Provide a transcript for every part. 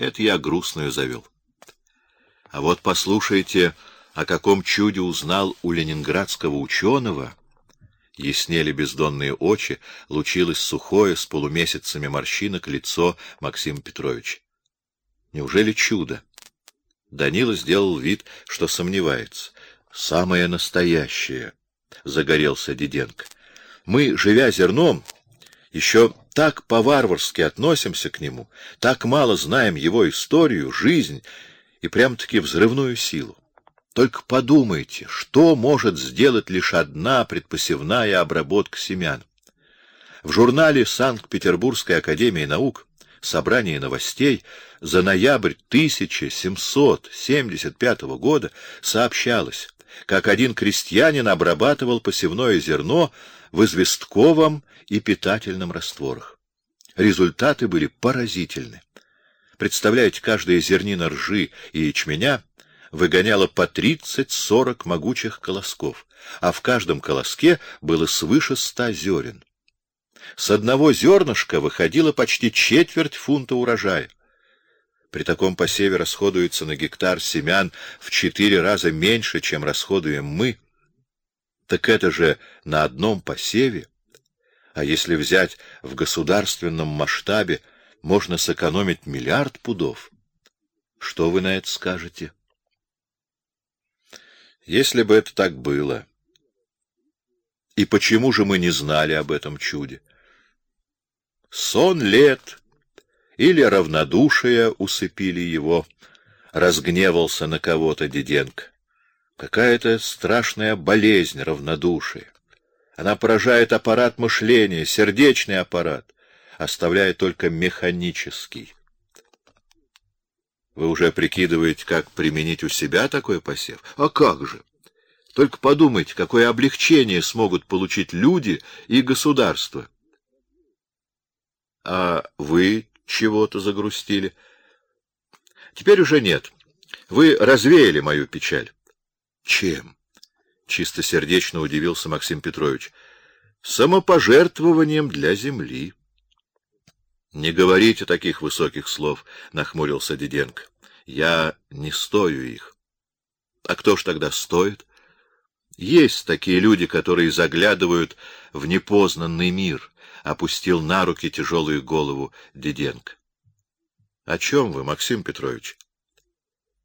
Это я грустную завел. А вот послушайте, о каком чуде узнал у ленинградского ученого. Яснели бездонные очи, лучилось сухое с полумесяцами морщинок лицо Максима Петровича. Неужели чудо? Данила сделал вид, что сомневается. Самое настоящее, загорелся Диденко. Мы, живя зерном, еще так по-варварски относимся к нему, так мало знаем его историю, жизнь и прям-таки взрывную силу. Только подумайте, что может сделать лишь одна предпосевная обработка семян. В журнале Санкт-Петербургской академии наук собрание новостей за ноябрь 1775 года сообщалось, как один крестьянин обрабатывал посевное зерно в известковом и питательном растворах. Результаты были поразительны. Представляете, каждая зернина ржи и ячменя выгоняла по 30-40 могучих колосков, а в каждом колоске было свыше ста зерен. С одного зернышка выходило почти четверть фунта урожая. При таком посеве расходуется на гектар семян в четыре раза меньше, чем расходуем мы. Так это же на одном посеве. А если взять в государственном масштабе, можно сэкономить миллиард пудов. Что вы на это скажете? Если бы это так было. И почему же мы не знали об этом чуде? Сон лет или равнодушие усыпили его, разгневался на кого-то Диденко. Какая-то страшная болезнь равнодушия. Она поражает аппарат мышления, сердечный аппарат, оставляя только механический. Вы уже прикидываете, как применить у себя такой посев? А как же? Только подумайте, какое облегчение смогут получить люди и государство. А вы чего-то загрустили? Теперь уже нет. Вы развеяли мою печаль. Чем? Чисто сердечно удивился Максим Петрович. Самопожертвованием для земли. Не говорите таких высоких слов, нахмурился Диденко. Я не стою их. А кто ж тогда стоит? Есть такие люди, которые заглядывают в непознанный мир, опустил на руки тяжелую голову Диденко. О чем вы, Максим Петрович?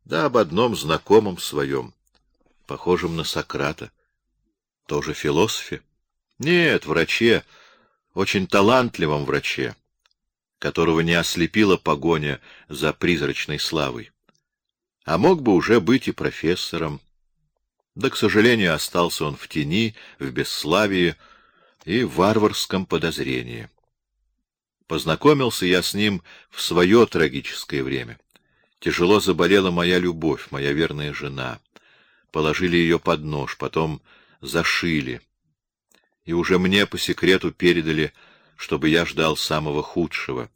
Да об одном знакомом своем, похожем на Сократа. Тоже философе? Нет, враче, очень талантливом враче, которого не ослепила погоня за призрачной славой. А мог бы уже быть и профессором. Да, к сожалению, остался он в тени, в бесславии, и варварском подозрении. Познакомился я с ним в свое трагическое время. Тяжело заболела моя любовь, моя верная жена. Положили ее под нож, потом зашили. И уже мне по секрету передали, чтобы я ждал самого худшего,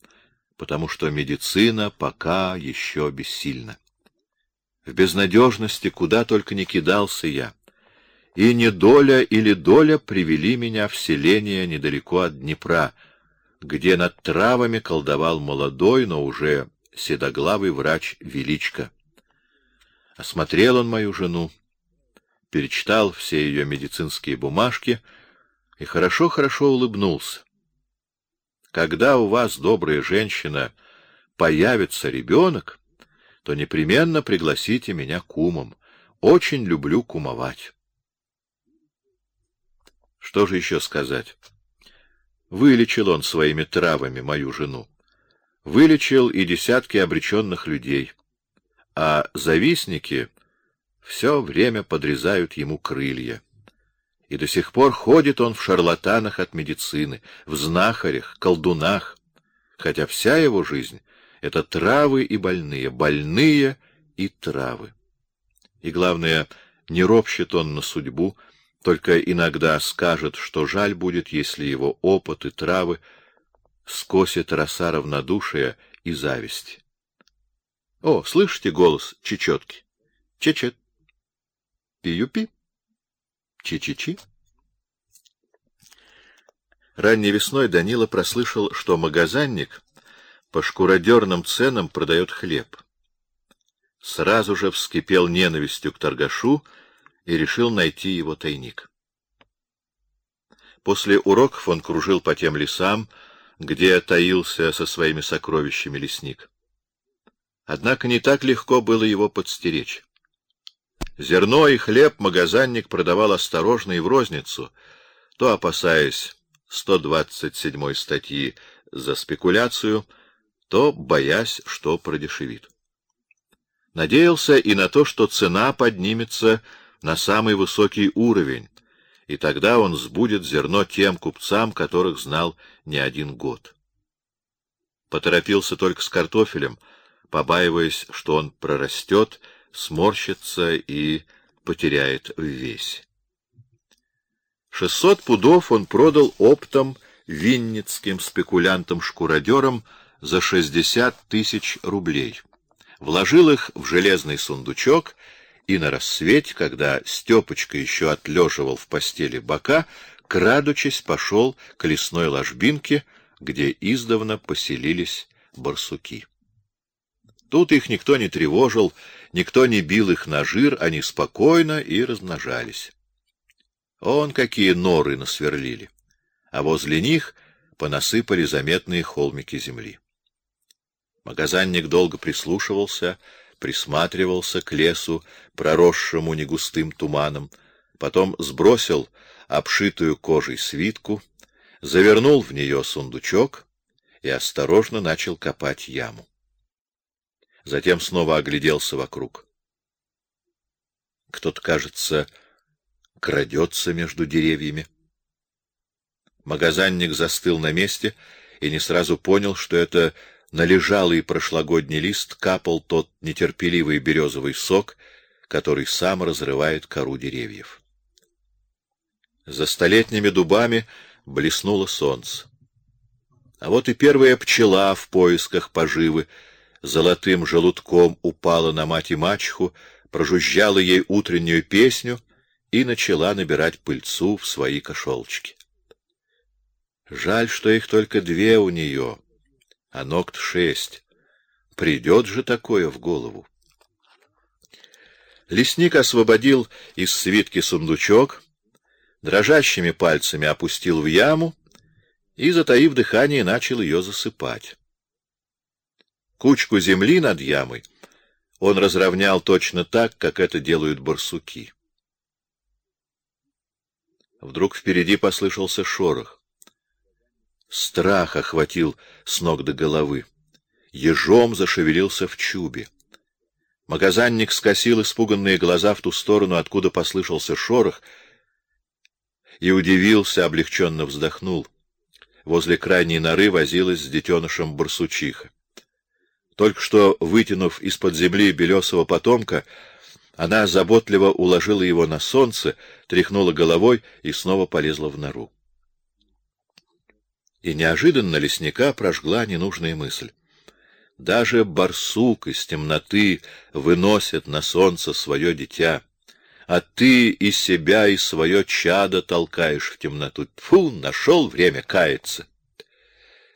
потому что медицина пока еще бессильна. В безнадежности куда только не кидался я и недоля или доля привели меня в селение недалеко от Днепра, где над травами колдовал молодой, но уже седоглавый врач Величко. Осмотрел он мою жену, перечитал все ее медицинские бумажки и хорошо-хорошо улыбнулся. Когда у вас, добрая женщина, появится ребенок, то непременно пригласите меня кумом. Очень люблю кумовать. Что же еще сказать? Вылечил он своими травами мою жену. Вылечил и десятки обреченных людей. А завистники все время подрезают ему крылья. И до сих пор ходит он в шарлатанах от медицины, в знахарях, колдунах, хотя вся его жизнь — это травы и больные, больные и травы. И главное, не ропщет он на судьбу, только иногда скажет, что жаль будет, если его опыт и травы скосят роса равнодушия и зависти. О, слышите голос чечетки? Чечет. Пи-ю-пи. Чи-чи-чи. Ранней весной Данила прослышал, что магазинник по шкуродерным ценам продает хлеб. Сразу же вскипел ненавистью к торгашу и решил найти его тайник. После уроков он кружил по тем лесам, где таился со своими сокровищами лесник. Однако не так легко было его подстеречь. Зерно и хлеб магазинник продавал осторожно и в розницу, то опасаясь 127 статьи за спекуляцию, то боясь, что продешевит. Надеялся и на то, что цена поднимется на самый высокий уровень, и тогда он сбудет зерно тем купцам, которых знал не один год. Поторопился только с картофелем, побаиваясь, что он прорастет, сморщится и потеряет в весе. Шестьсот пудов он продал оптом винницким спекулянтам-шкуродерам за шестьдесят тысяч рублей. Вложил их в железный сундучок и на рассвете, когда Степочка еще отлеживал в постели бока, крадучись пошел к лесной ложбинке, где издавна поселились барсуки. Тут их никто не тревожил, никто не бил их на жир, они спокойно и размножались. Он какие норы насверлили, а возле них понасыпали заметные холмики земли. Магазинник долго прислушивался, присматривался к лесу, проросшему негустым туманом, потом сбросил обшитую кожей свитку, завернул в нее сундучок и осторожно начал копать яму затем снова огляделся вокруг. Кто-то, кажется, крадется между деревьями. Магазинник застыл на месте и не сразу понял, что это належалый прошлогодний лист капал тот нетерпеливый березовый сок, который сам разрывает кору деревьев. За столетними дубами блеснуло солнце. А вот и первая пчела в поисках поживы золотым желудком упала на мать и мачеху, прожужжала ей утреннюю песню и начала набирать пыльцу в свои кошелочки. Жаль, что их только две у нее, а ногт шесть. Придет же такое в голову. Лесник освободил из свитки сундучок, дрожащими пальцами опустил в яму и, затаив дыхание, начал ее засыпать. Кучку земли над ямой он разровнял точно так, как это делают барсуки. Вдруг впереди послышался шорох. Страх охватил с ног до головы. Ежом зашевелился в чубе. Магазинник скосил испуганные глаза в ту сторону, откуда послышался шорох, и удивился, облегченно вздохнул. Возле крайней норы возилась с детенышем барсучиха. Только что вытянув из-под земли белесого потомка, она заботливо уложила его на солнце, тряхнула головой и снова полезла в нору. И неожиданно лесника прожгла ненужная мысль. Даже барсук из темноты выносит на солнце свое дитя, а ты и себя, и свое чадо толкаешь в темноту. Фу, нашел время каяться.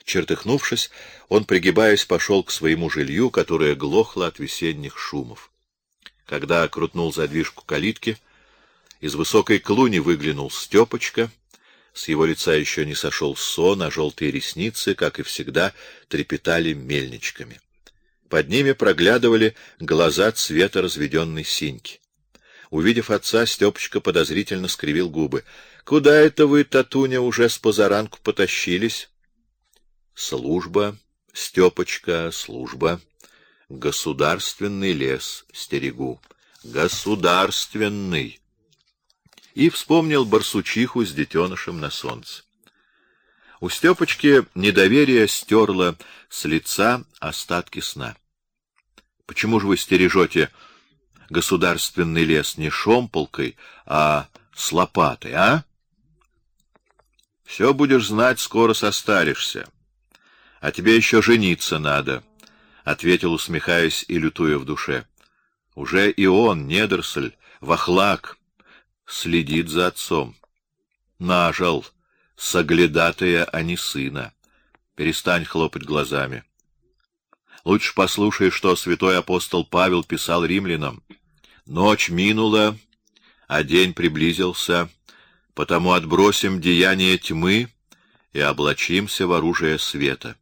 Чертыхнувшись, он, пригибаясь, пошел к своему жилью, которое глохло от весенних шумов. Когда крутнул задвижку калитки, из высокой клуни выглянул Степочка. С его лица еще не сошел сон, а желтые ресницы, как и всегда, трепетали мельничками. Под ними проглядывали глаза цвета разведенной синьки. Увидев отца, Степочка подозрительно скривил губы. — Куда это вы, Татуня, уже с позаранку потащились? Служба, Степочка, служба. Государственный лес стерегу. Государственный. И вспомнил барсучиху с детенышем на солнце. У Степочки недоверие стерло с лица остатки сна. Почему же вы стережете государственный лес не шомполкой, а с лопатой, а? Все будешь знать, скоро состаришься. А тебе еще жениться надо, — ответил, усмехаясь и лютуя в душе. Уже и он, недоросль, вахлак, следит за отцом. Нажил, соглядатая, а не сына. Перестань хлопать глазами. Лучше послушай, что святой апостол Павел писал римлянам. Ночь минула, а день приблизился, потому отбросим деяния тьмы и облачимся в оружие света.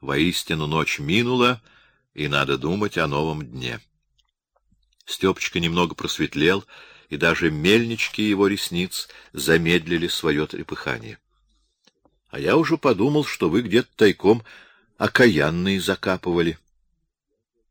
Воистину ночь минула, и надо думать о новом дне. Степочка немного просветлел, и даже мельнички его ресниц замедлили свое трепыхание. А я уже подумал, что вы где-то тайком окаянные закапывали.